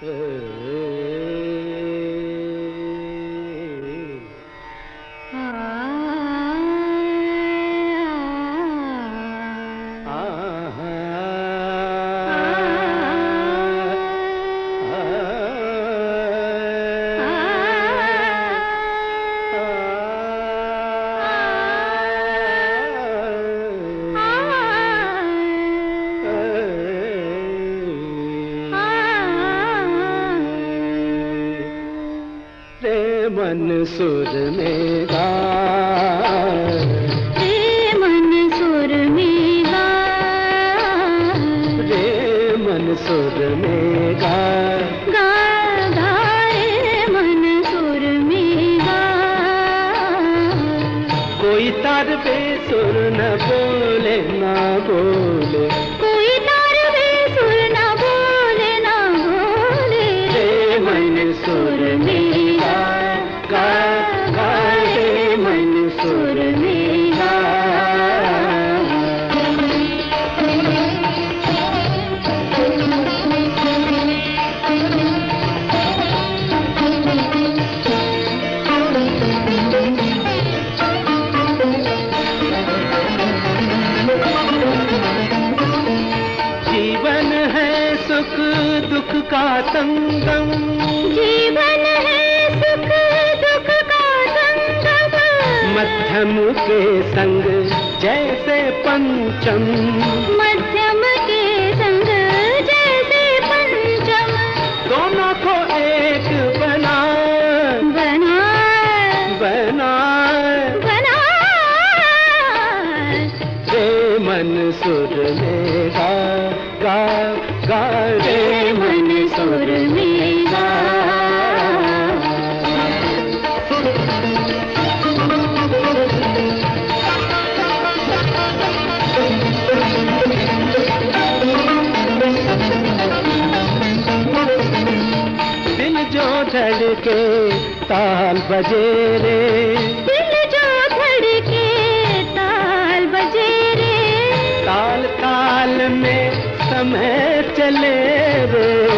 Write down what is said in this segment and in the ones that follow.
Hey, hey, hey. मन सुर में गा रे मन सुर में गा रे मन सुर में गा गा गा रे मन सुर में गा कोई तार न बोले ना बोले। कोई तार बेसुर न बोले ना बोले। रे मन सुर में दुख का संगम। जीवन है सुख दुख का संगम। मध्यम के संग जैसे पंचम। मध्यम के संग जैसे पंचम। दोनों को एक बना बना बना बना रे मन सुर में गा गा गा रे। धड़के ताल बजे रे। दिल जो धड़के ताल बजे रे। ताल ताल में समय चले रे।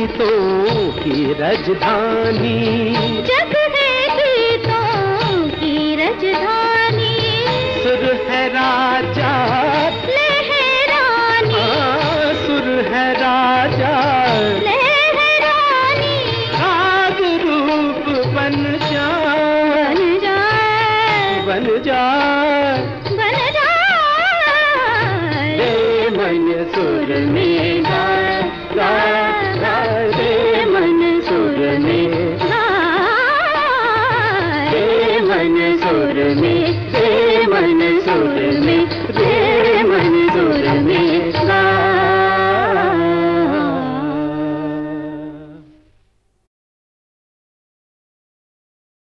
गीतों की राजधानी। जग है गीतों की राजधानी। सुर है राजा। लहरानी। हाँ, सुर है राजा। लहरानी। राग रूप बन जा। बन जाए बन जा। बन मन सुर में मन सुर में रे मन सुर में रे मन सुर में